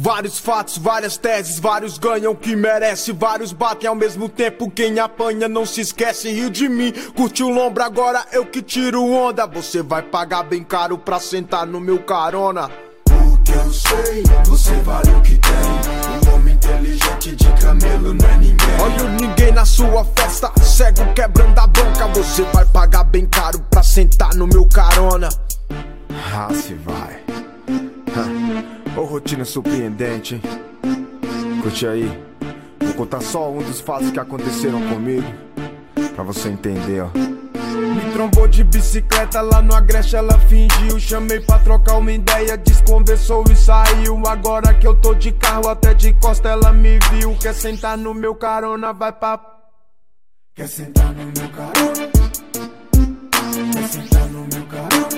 Vários fatos, várias teses, vários ganham o que merece, vários batem ao mesmo tempo. Quem apanha não se esquece, rio de mim. Curte o lombra agora, eu que tiro onda. Você vai pagar bem caro pra sentar no meu carona. Porque eu sei, você vale o que tem. Um homem inteligente de camelo não é ninguém. Olha o ninguém na sua festa, cego quebrando a banca. Você vai pagar bem caro pra sentar no meu carona. Rotina surpreendente, hein? Curte aí. Vou contar só um dos fatos que aconteceram comigo. Pra você entender, ó. Me trombou de bicicleta lá no Agreste, ela fingiu. Chamei pra trocar uma ideia, desconversou e saiu. Agora que eu tô de carro, até de costa ela me viu. Quer sentar no meu carona, vai pra. Quer sentar no meu carona? Quer sentar no meu carona?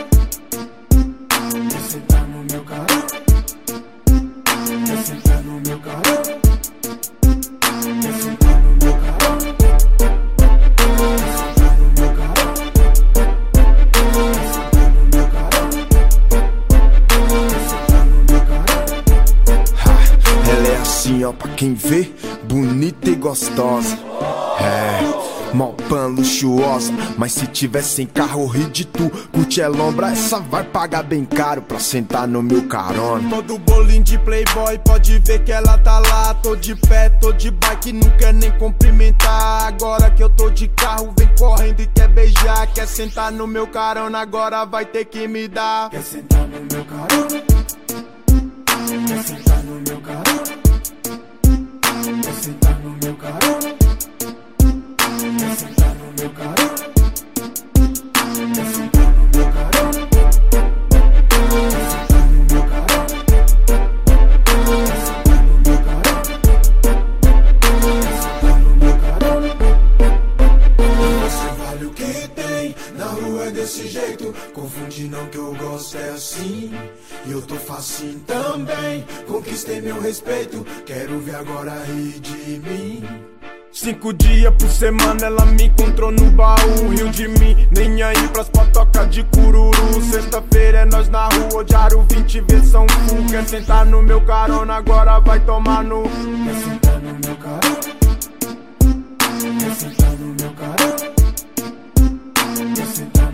Assim, ó, pra quem vê, bonita e gostosa. É, mó pan luxuosa. Mas se tiver sem carro, ri de tu. Curte é lombra, essa vai pagar bem caro pra sentar no meu carona. Todo bolinho de playboy, pode ver que ela tá lá. Tô de pé, tô de bike, não quer nem cumprimentar. Agora que eu tô de carro, vem correndo e quer beijar. Quer sentar no meu carona, agora vai ter que me dar. Quer sentar no meu carona? Quer sentar no meu carona? Quer sentar no meu carona? Sentar no meu carona? Sentar no meu carona? Sentar no meu carona? Sentar no meu carona? Sentar no meu carona? Você vale o que tem, na rua é desse jeito. Confunde não que eu gosto é assim. E eu tô facinho também, conquistei meu respeito. Quero ver agora rir de mim. Cinco dias por semana ela me encontrou no baú, riu de mim, nem aí pras patocas de cururu. Sexta-feira é nós na rua, odiaram 20 versão full. Quer sentar no meu carona, agora vai tomar no. That's it.